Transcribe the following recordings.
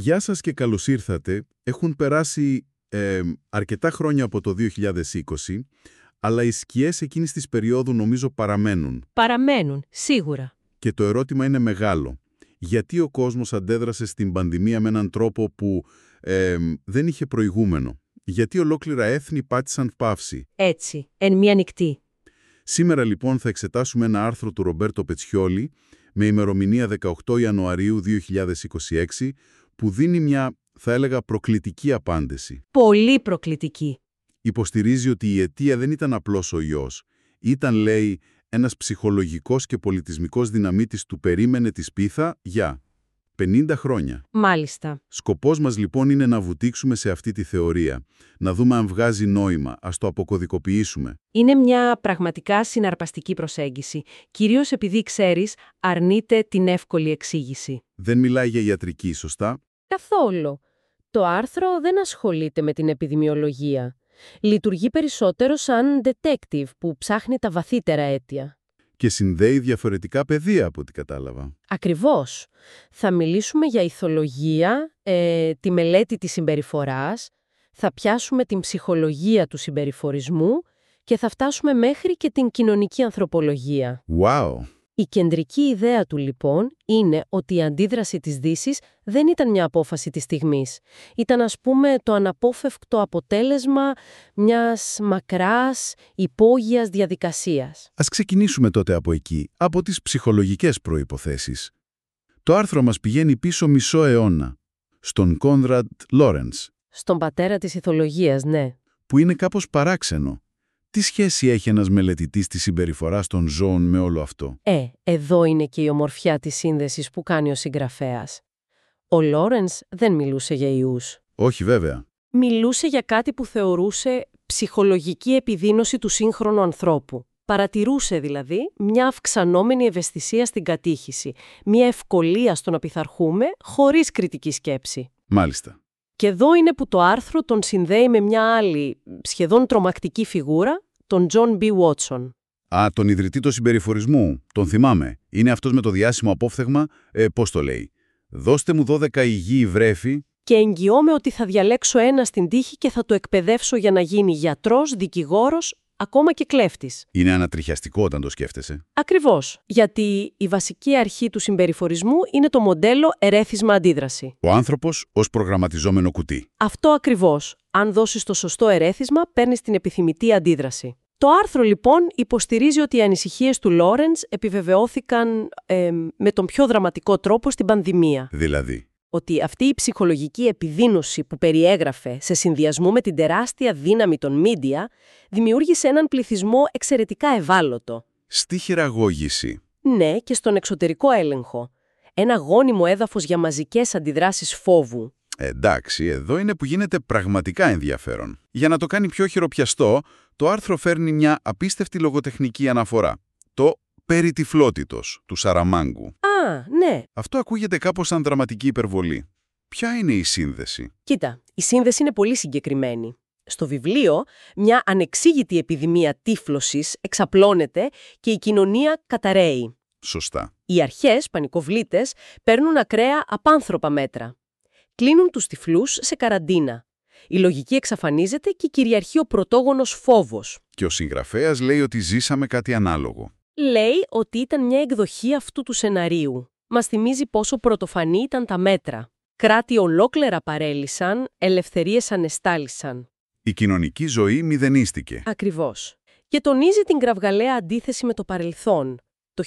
Γεια σας και καλώς ήρθατε. Έχουν περάσει ε, αρκετά χρόνια από το 2020, αλλά οι σκιές εκείνης της περίοδου νομίζω παραμένουν. Παραμένουν, σίγουρα. Και το ερώτημα είναι μεγάλο. Γιατί ο κόσμος αντέδρασε στην πανδημία με έναν τρόπο που ε, δεν είχε προηγούμενο; Γιατί ολόκληρα έθνη πάτησαν παύση; Έτσι, εν μία νυχτή. Σήμερα λοιπόν θα εξετάσουμε ένα άρθρο του Ρομπέρτο Πετσιόλη με ημερομηνία 18 Ιανουαρίου 2026 που δίνει μια, θα έλεγα, προκλητική απάντηση. Πολύ προκλητική. Υποστηρίζει ότι η αιτία δεν ήταν απλώς ο ιός. Ήταν, λέει, ένας ψυχολογικός και πολιτισμικός δυναμίτης του περίμενε τη σπίθα για 50 χρόνια. Μάλιστα. Σκοπός μας λοιπόν είναι να βουτήξουμε σε αυτή τη θεωρία, να δούμε αν βγάζει νόημα, ας το αποκωδικοποιήσουμε. Είναι μια πραγματικά συναρπαστική προσέγγιση, κυρίως επειδή, ξέρεις, αρνείται την εύκολη εξήγηση. Δεν μιλάει για ιατρική, σωστά; Καθόλου. Το άρθρο δεν ασχολείται με την επιδημιολογία. Λειτουργεί περισσότερο σαν detective που ψάχνει τα βαθύτερα αίτια. Και συνδέει διαφορετικά πεδία από ό,τι κατάλαβα. Ακριβώς. Θα μιλήσουμε για ηθολογία, ε, τη μελέτη της συμπεριφοράς, θα πιάσουμε την ψυχολογία του συμπεριφορισμού και θα φτάσουμε μέχρι και την κοινωνική ανθρωπολογία. Wow! Η κεντρική ιδέα του λοιπόν είναι ότι η αντίδραση της δύσης δεν ήταν μια απόφαση της στιγμής. Ήταν ας πούμε το αναπόφευκτο αποτέλεσμα μιας μακράς υπόγειας διαδικασίας. Ας ξεκινήσουμε τότε από εκεί, από τις ψυχολογικές προϋποθέσεις. Το άρθρο μας πηγαίνει πίσω μισό αιώνα, στον Κόνραντ Λόρενς. Στον πατέρα της ηθολογίας, ναι. Που είναι κάπως παράξενο. Τι σχέση έχει ένας μελετητής της συμπεριφοράς των ζώων με όλο αυτό; Ε, εδώ είναι και η ομορφιά της σύνδεσης που κάνει ο συγγραφέας. Ο Λόρενς δεν μιλούσε για ιούς. Όχι βέβαια. Μιλούσε για κάτι που θεωρούσε ψυχολογική επιδείνωση του σύγχρονου ανθρώπου. Παρατηρούσε δηλαδή μια αυξανόμενη ευαισθησία στην κατήχηση, μια ευκολία στο να πειθαρχούμε χωρίς κριτική σκέψη. Μάλιστα. Και εδώ είναι που το άρθρο τον συνδέει με μια άλλη, σχεδόν τρομακτική φιγούρα, τον John B. Watson. Α, τον ιδρυτή του συμπεριφορισμού. Τον θυμάμαι. Είναι αυτός με το διάσημο απόφθεγμα, ε, πώς το λέει. Δώστε μου 12 υγιή βρέφη. Και εγγυώμαι ότι θα διαλέξω ένα στην τύχη και θα το εκπαιδεύσω για να γίνει γιατρός, δικηγόρος, ακόμα και κλέφτης. Είναι ανατριχιαστικό όταν το σκέφτεσαι. Ακριβώς, γιατί η βασική αρχή του συμπεριφορισμού είναι το μοντέλο ερέθισμα-αντίδραση. Ο άνθρωπος ως προγραμματιζόμενο κουτί. Αυτό ακριβώς. Αν δώσεις το σωστό ερέθισμα, παίρνεις την επιθυμητή αντίδραση. Το άρθρο λοιπόν υποστηρίζει ότι οι ανησυχίες του Λόρενς επιβεβαιώθηκαν ε, με τον πιο δραματικό τρόπο στην πανδημία. Δηλαδή. Ότι αυτή η ψυχολογική επιδείνωση που περιέγραφε σε συνδυασμό με την τεράστια δύναμη των μίντια δημιούργησε έναν πληθυσμό εξαιρετικά ευάλωτο. Στη χειραγώγηση. Ναι, και στον εξωτερικό έλεγχο. Ένα γόνιμο έδαφος για μαζικές αντιδράσεις φόβου. Εντάξει, εδώ είναι που γίνεται πραγματικά ενδιαφέρον. Για να το κάνει πιο χειροπιαστό, το άρθρο φέρνει μια απίστευτη λογοτεχνική αναφορά. Το «περί τυφλότητος» του Σαραμάγκου. Α, ναι. Αυτό ακούγεται κάπως σαν δραματική υπερβολή. Ποια είναι η σύνδεση; Κοίτα, η σύνδεση είναι πολύ συγκεκριμένη. Στο βιβλίο, μια ανεξήγητη επιδημία τύφλωσης εξαπλώνεται και η κοινωνία καταραίει. Σωστά. Οι αρχές, πανικοβλήτες, παίρνουν ακραία απάνθρωπα μέτρα. Κλείνουν τους τυφλούς σε καραντίνα. Η λογική εξαφανίζεται και κυριαρχεί ο πρωτόγονος φόβος. Και ο συγγραφέας λέει ότι ζήσαμε κάτι ανάλογο. Λέει ότι ήταν μια εκδοχή αυτού του σεναρίου. Μας θυμίζει πόσο πρωτοφανή ήταν τα μέτρα. Κράτη ολόκληρα παρέλυσαν, ελευθερίες ανεστάλησαν. Η κοινωνική ζωή μηδενίστηκε. Ακριβώς. Και τονίζει την κραυγαλαία αντίθεση με το παρελθόν. Το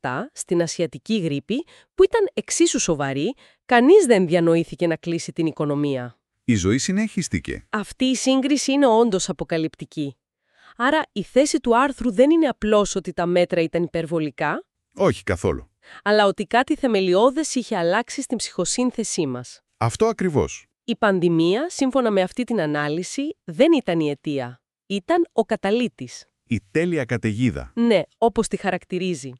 1957, στην Ασιατική γρήπη, που ήταν εξίσου σοβαρή, κανείς δεν διανοήθηκε να κλείσει την οικονομία. Η ζωή συνέχιστηκε. Αυτή η σύγκριση είναι όντως αποκαλυπτική. Άρα η θέση του άρθρου δεν είναι απλώς ότι τα μέτρα ήταν υπερβολικά, Όχι καθόλου. αλλά ότι κάτι θεμελιώδες είχε αλλάξει στην ψυχοσύνθεσή μας. Αυτό ακριβώς. Η πανδημία, σύμφωνα με αυτή την ανάλυση, δεν ήταν η αιτία. Ήταν ο καταλήτης. Η τέλεια καταιγίδα. Ναι, όπως τη χαρακτηρίζει.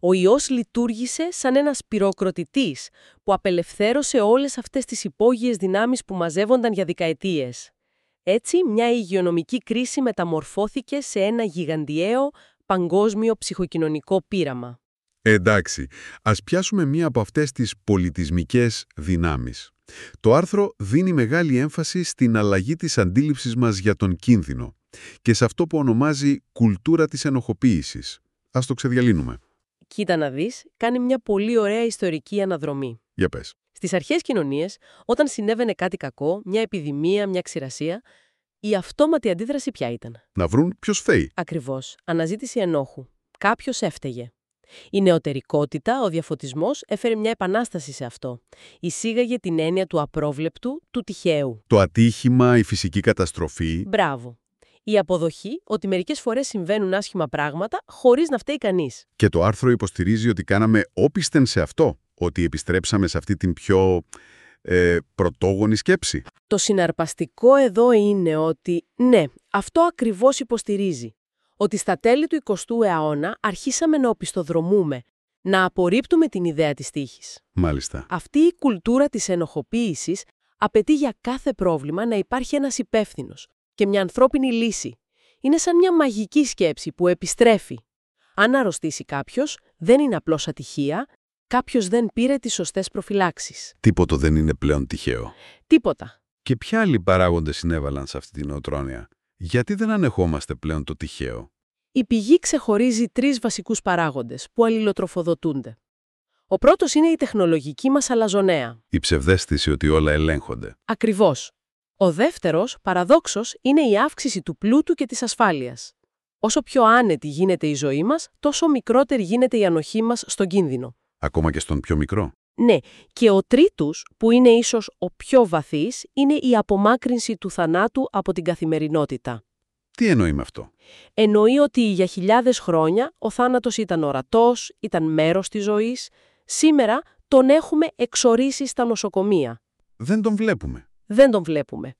Ο ιός λειτουργήσε σαν ένας πυροκροτητής που απελευθέρωσε όλες αυτές τις υπόγειες δυνάμεις που μαζεύονταν για δεκαετίες. Έτσι, μια υγειονομική κρίση μεταμορφώθηκε σε ένα γιγαντιαίο παγκόσμιο ψυχοκοινωνικό πείραμα. Εντάξει, ας πιάσουμε μία από αυτές τις πολιτισμικές δυνάμεις. Το άρθρο δίνει μεγάλη έμφαση στην αλλαγή της αντίληψης μας για τον κίνδυνο και σε αυτό που ονομάζει κουλτούρα της ενοχοποίησης. Ας το ξεδιαλύνουμε. Κοίτα να δεις, κάνει μια πολύ ωραία ιστορική αναδρομή. Για πες. Στις αρχαίες κοινωνίες, όταν συνέβαινε κάτι κακό, μια επιδημία, μια ξηρασία, η αυτόματη αντίδραση ποια ήταν; Να βρουν ποιος φαίει. Ακριβώς. Αναζήτηση ενόχου. Κάποιος έφταιγε. Η νεωτερικότητα, ο διαφωτισμός, έφερε μια επανάσταση σε αυτό. Εισήγαγε την έννοια του απρόβλεπτου, του τυχαίου. Το ατύχημα, η φυσική καταστροφή. Μπράβο. Η αποδοχή ότι μερικές φορές συμβαίνουν άσχημα πράγματα χωρίς να φταίει κανείς. Και το άρθρο υποστηρίζει ότι κάναμε όπισθεν σε αυτό, ότι επιστρέψαμε σε αυτή την πιο ε, πρωτόγονη σκέψη. Το συναρπαστικό εδώ είναι ότι, ναι, αυτό ακριβώς υποστηρίζει. Ότι στα τέλη του 20ου αιώνα αρχίσαμε να οπισθοδρομούμε, να απορρίπτουμε την ιδέα της τύχης. Μάλιστα. Αυτή η κουλτούρα της ενοχοποίησης απαιτεί για κάθε πρόβλημα να υπάρχει ένας υπεύθυνος και μια ανθρώπινη λύση. Είναι σαν μια μαγική σκέψη που επιστρέφει. Αν αρρωστήσει κάποιος, δεν είναι απλώς ατυχία, κάποιος δεν πήρε τις σωστές προφυλάξεις. Τίποτα δεν είναι πλέον τυχαίο. Τίποτα. Και ποια άλλοι παράγοντες συνέβαλαν σε αυτή την οτρόνια. Γιατί δεν ανεχόμαστε πλέον το τυχαίο; Η πηγή ξεχωρίζει τρεις βασικούς παράγοντες που αλληλοτροφοδοτούνται. Ο πρώτος είναι η τεχνολογική μας αλαζονέα. Η ψευδέστηση ότι όλα ελέγχονται. Ακριβώς. Ο δεύτερος, παραδόξως, είναι η αύξηση του πλούτου και της ασφάλειας. Όσο πιο άνετη γίνεται η ζωή μας, τόσο μικρότερη γίνεται η ανοχή μας στον κίνδυνο. Ακόμα και στον πιο μικρό. Ναι, και ο τρίτος, που είναι ίσως ο πιο βαθύς, είναι η απομάκρυνση του θανάτου από την καθημερινότητα. Τι εννοεί με αυτό; Εννοεί ότι για χιλιάδες χρόνια ο θάνατος ήταν ορατός, ήταν μέρος της ζωής. Σήμερα τον έχουμε εξορίσει στα νοσοκομεία. Δεν τον βλέπουμε. Δεν τον βλέπουμε.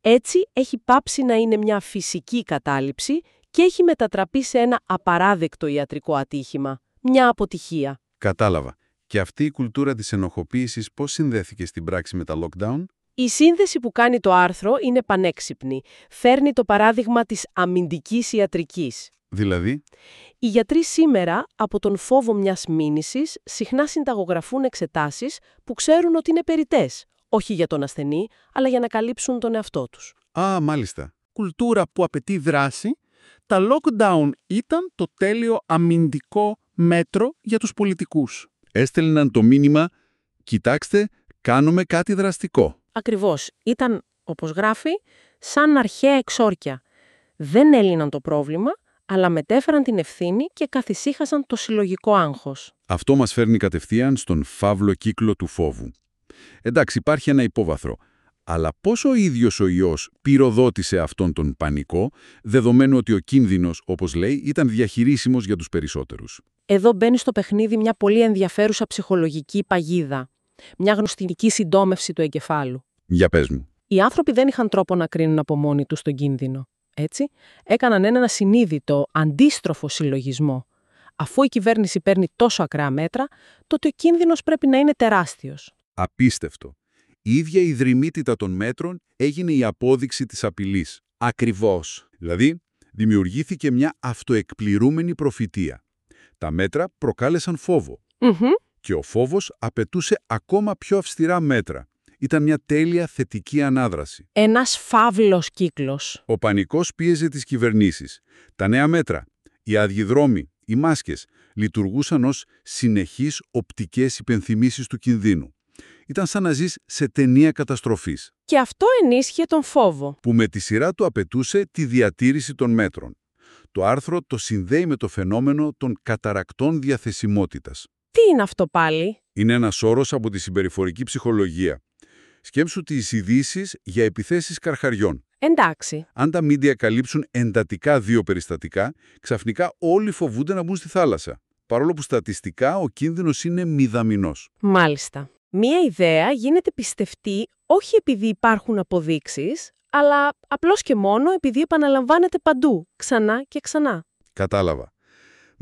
Έτσι έχει πάψει να είναι μια φυσική κατάληψη και έχει μετατραπεί σε ένα απαράδεκτο ιατρικό ατύχημα, μια αποτυχία. Κατάλαβα. Και αυτή η κουλτούρα της ενοχοποίησης πώς συνδέθηκε στην πράξη με τα lockdown; Η σύνδεση που κάνει το άρθρο είναι πανέξυπνη. Φέρνει το παράδειγμα της αμυντικής ιατρικής. Δηλαδή, Οι γιατροί σήμερα, από τον φόβο μιας μήνυσης, συχνά συνταγογραφούν εξετάσεις που ξέρουν ότι είναι περιτές. Όχι για τον ασθενή, αλλά για να καλύψουν τον εαυτό τους. α, μάλιστα. κουλτούρα που απαιτεί δράση, τα lockdown ήταν το τέλειο αμυντικό μέτρο για τους πολιτικούς. Έστελναν το μήνυμα «Κοιτάξτε, κάνουμε κάτι δραστικό». Ακριβώς. Ήταν, όπως γράφει, σαν αρχαία εξόρκια. Δεν έλυναν το πρόβλημα, αλλά μετέφεραν την ευθύνη και καθησύχασαν το συλλογικό άγχος. Αυτό μας φέρνει κατευθείαν στον φαύλο κύκλο του φόβου. Εντάξει, υπάρχει ένα υπόβαθρο. Αλλά πώς ο ίδιος ο ιός πυροδότησε αυτόν τον πανικό, δεδομένου ότι ο κίνδυνος, όπως λέει, ήταν διαχειρίσιμος για τους περισσότερους; Εδώ μπαίνει στο παιχνίδι μια πολύ ενδιαφέρουσα ψυχολογική παγίδα. Μια γνωστική συντόμευση του εγκεφάλου. Για πες μου. Οι άνθρωποι δεν είχαν τρόπο να κρίνουν από μόνοι τους τον κίνδυνο. Έτσι, έκαναν έναν ασυνείδητο, αντίστροφο συλλογισμό. Αφού η κυβέρνηση παίρνει τόσο ακραία μέτρα, τότε ο κίνδυνος πρέπει να είναι τεράστιος. Απίστευτο. Η ίδια η δρυμύτητα των μέτρων έγινε η απόδειξη της απειλής. Ακριβώς. Δηλαδή, δημιουργήθηκε μια αυτοεκπληρούμενη προφητεία. Τα μέτρα προκάλεσαν φόβο Μμμ. και ο φόβος απαιτούσε ακόμα πιο αυστηρά μέτρα. Ήταν μια τέλεια θετική ανάδραση. Ένας φαύλος κύκλος. Ο πανικός πίεζε τις κυβερνήσεις. Τα νέα μέτρα, οι άδειοι δρόμοι, οι μάσκες, λειτουργούσαν ως συνεχείς οπτικές υπενθυμίσεις του κινδύνου. Ήταν σαν να ζεις σε ταινία καταστροφής, Και αυτό ενίσχυε τον φόβο. που με τη σειρά του απαιτούσε τη διατήρηση των μέτρων. Το άρθρο το συνδέει με το φαινόμενο των καταρακτών διαθεσιμότητας. Τι είναι αυτό πάλι; Είναι ένας όρος από τη συμπεριφορική ψυχολογία. Σκέψου τις ειδήσεις για επιθέσεις καρχαριών. Εντάξει. Αν τα μίντια καλύψουν εντατικά δύο περιστατικά, ξαφνικά όλοι φοβούνται να μπουν στη θάλασσα. Παρόλο που στατιστικά ο κίνδυνος είναι μηδαμινός. Μάλιστα. Μία ιδέα γίνεται πιστευτή όχι επειδή υπάρχουν αποδείξεις, αλλά απλώς και μόνο επειδή επαναλαμβάνεται παντού, ξανά και ξανά. Κατάλαβα.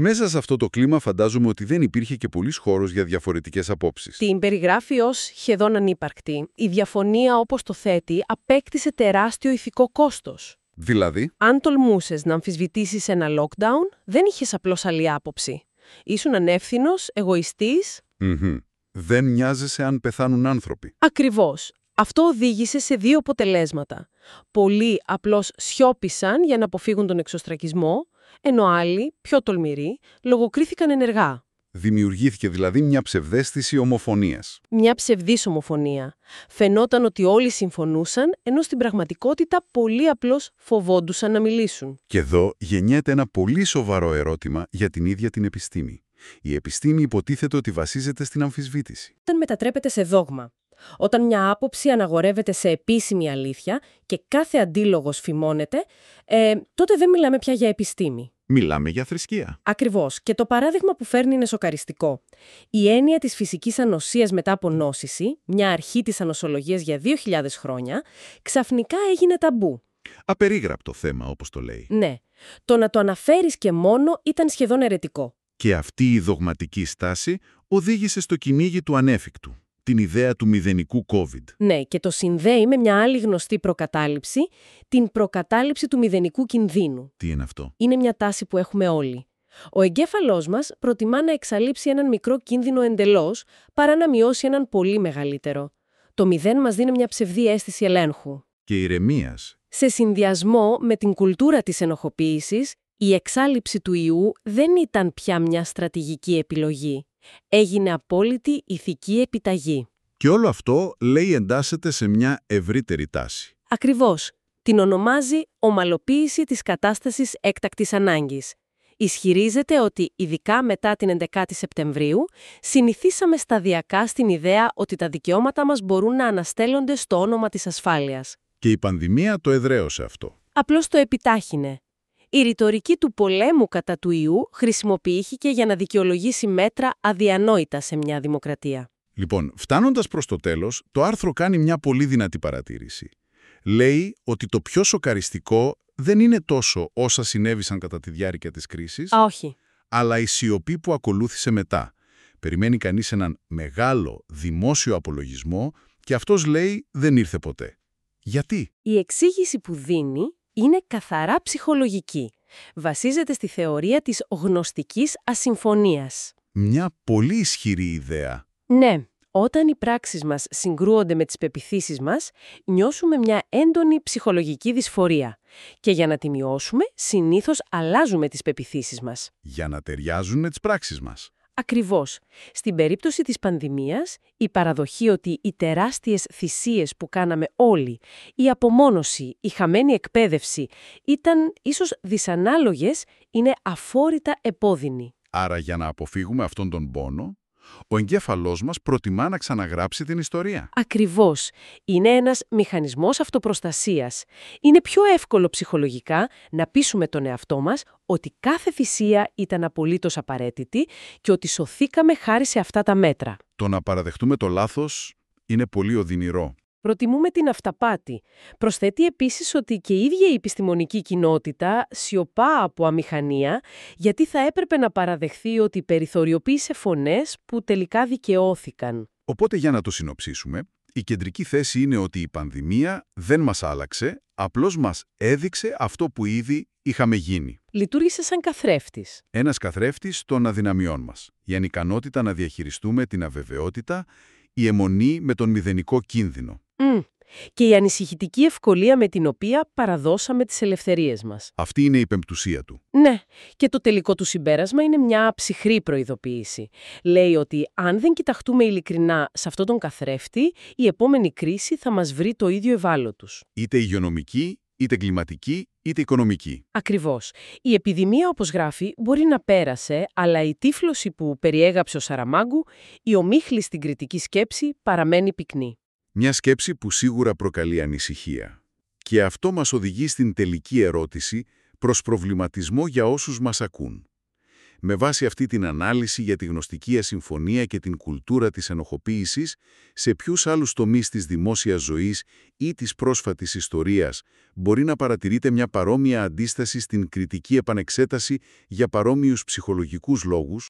Μέσα σε αυτό το κλίμα φαντάζομαι ότι δεν υπήρχε και πολύς χώρος για διαφορετικές απόψεις. Την περιγράφει ως σχεδόν ανύπαρκτη. Η διαφωνία, όπως το θέτει, απέκτησε τεράστιο ηθικό κόστος. Δηλαδή, Αν τολμούσες να αμφισβητήσεις ένα lockdown, δεν είχες απλώς άλλη άποψη. Ήσουν ανεύθυνος, εγωιστής. Μμμ. Δεν νοιάζεσαι αν πεθάνουν άνθρωποι. Ακριβώς. Αυτό οδήγησε σε δύο αποτελέσματα. Πολλοί απλώς σιώπησαν για να αποφύγουν τον εξωστρακισμό, ενώ άλλοι, πιο τολμηροί, λογοκρίθηκαν ενεργά. Δημιουργήθηκε δηλαδή μια ψευδέστηση ομοφωνίας. Μια ψευδής ομοφωνία. Φαινόταν ότι όλοι συμφωνούσαν, ενώ στην πραγματικότητα πολλοί απλώς φοβόντουσαν να μιλήσουν. Και εδώ γεννιέται ένα πολύ σοβαρό ερώτημα για την ίδια την επιστήμη. Η επιστήμη υποτίθεται ότι βασίζεται στην αμφισβήτηση. Όταν μετατρέπεται σε δόγμα. Όταν μια άποψη αναγορεύεται σε επίσημη αλήθεια και κάθε αντίλογος φημώνεται, ε, τότε δεν μιλάμε πια για επιστήμη. Μιλάμε για θρησκεία. Ακριβώς. Και το παράδειγμα που φέρνει είναι σοκαριστικό. Η έννοια της φυσικής ανοσίας μετά από νόσηση, μια αρχή της ανοσολογίας για 2.000 χρόνια, ξαφνικά έγινε ταμπού. Απερίγραπτο θέμα, όπως το λέει. Ναι. Το να το αναφέρεις και μόνο ήταν σχεδόν ερετικό. Και αυτή η δογματική στάση οδήγησε στο κυνήγι του ανέφικτου, την ιδέα του μηδενικού COVID. Ναι, και το συνδέει με μια άλλη γνωστή προκατάληψη, την προκατάληψη του μηδενικού κινδύνου. Τι είναι αυτό; Είναι μια τάση που έχουμε όλοι. Ο εγκέφαλός μας προτιμά να εξαλείψει έναν μικρό κίνδυνο εντελώς, παρά να μειώσει έναν πολύ μεγαλύτερο. Το μηδέν μας δίνει μια ψευδή αίσθηση ελέγχου. Και ηρεμίας. Σε συνδυασμό με την κουλτούρα της ενοχοποίησης, η εξάλληψη του ιού δεν ήταν πια μια στρατηγική επιλογή. Έγινε απόλυτη ηθική επιταγή. Και όλο αυτό, λέει, εντάσσεται σε μια ευρύτερη τάση. Ακριβώς. Την ονομάζει ομαλοποίηση της κατάστασης έκτακτης ανάγκης. Ισχυρίζεται ότι, ειδικά μετά την 11η Σεπτεμβρίου, συνηθίσαμε σταδιακά στην ιδέα ότι τα δικαιώματα μας μπορούν να αναστέλλονται στο όνομα της ασφάλειας. Και η πανδημία το εδραίωσε αυτό. Απλώς το επιτάχυνε. Η ρητορική του πολέμου κατά του ιού χρησιμοποιήθηκε για να δικαιολογήσει μέτρα αδιανόητα σε μια δημοκρατία. Λοιπόν, φτάνοντας προς το τέλος, το άρθρο κάνει μια πολύ δυνατή παρατήρηση. Λέει ότι το πιο σοκαριστικό δεν είναι τόσο όσα συνέβησαν κατά τη διάρκεια της κρίσης, Α, όχι. αλλά η σιωπή που ακολούθησε μετά. Περιμένει κανείς έναν μεγάλο δημόσιο απολογισμό και αυτός λέει δεν ήρθε ποτέ. Γιατί; Η εξήγηση που δίνει είναι καθαρά ψυχολογική. Βασίζεται στη θεωρία της γνωστικής ασυμφωνίας. Μια πολύ ισχυρή ιδέα. Ναι, όταν οι πράξεις μας συγκρούονται με τις πεπιθήσεις μας, νιώσουμε μια έντονη ψυχολογική δυσφορία. Και για να τη μειώσουμε, συνήθως αλλάζουμε τις πεπιθήσεις μας. Για να ταιριάζουν με τις πράξεις μας. Ακριβώς. Στην περίπτωση της πανδημίας, η παραδοχή ότι οι τεράστιες θυσίες που κάναμε όλοι, η απομόνωση, η χαμένη εκπαίδευση, ήταν ίσως δυσανάλογες, είναι αφόρητα επώδυνη. Άρα για να αποφύγουμε αυτόν τον πόνο, ο εγκέφαλός μας προτιμά να ξαναγράψει την ιστορία. Ακριβώς. Είναι ένας μηχανισμός αυτοπροστασίας. Είναι πιο εύκολο ψυχολογικά να πείσουμε τον εαυτό μας ότι κάθε θυσία ήταν απολύτως απαραίτητη και ότι σωθήκαμε χάρη σε αυτά τα μέτρα. Το να παραδεχτούμε το λάθος είναι πολύ οδυνηρό. Προτιμούμε την αυταπάτη. Προσθέτει επίσης ότι και η ίδια η επιστημονική κοινότητα σιωπά από αμηχανία, γιατί θα έπρεπε να παραδεχθεί ότι περιθωριοποίησε φωνές που τελικά δικαιώθηκαν. Οπότε για να το συνοψίσουμε, η κεντρική θέση είναι ότι η πανδημία δεν μας άλλαξε, απλώς μας έδειξε αυτό που ήδη είχαμε γίνει. Λειτουργήσε σαν καθρέφτης. Ένας καθρέφτης των αδυναμιών μας. Η ανικανότητα να διαχειριστούμε την αβεβαιότητα, η αιμονή με τον μηδενικό κίνδυνο. Μμ. Και η ανησυχητική ευκολία με την οποία παραδώσαμε τις ελευθερίες μας. Αυτή είναι η πεμπτουσία του. Ναι, και το τελικό του συμπέρασμα είναι μια ψυχρή προειδοποίηση. Λέει ότι αν δεν κοιταχτούμε ειλικρινά σε αυτόν τον καθρέφτη, η επόμενη κρίση θα μας βρει το ίδιο ευάλωτους. Είτε υγειονομική, είτε κλιματική, είτε οικονομική. Ακριβώς. Η επιδημία, όπως γράφει, μπορεί να πέρασε, αλλά η τύφλωση που περιέγραψε ο Σαραμάγκου, η ομίχλη στην κριτική σκέψη, παραμένει πυκνή. Μια σκέψη που σίγουρα προκαλεί ανησυχία. Και αυτό μας οδηγεί στην τελική ερώτηση προς προβληματισμό για όσους μας ακούν. Με βάση αυτή την ανάλυση για τη γνωστική ασυμφωνία και την κουλτούρα της ενοχοποίησης, σε ποιους άλλους τομείς της δημόσιας ζωής ή της πρόσφατης ιστορίας μπορεί να παρατηρείται μια παρόμοια αντίσταση στην κριτική επανεξέταση για παρόμοιους ψυχολογικούς λόγους,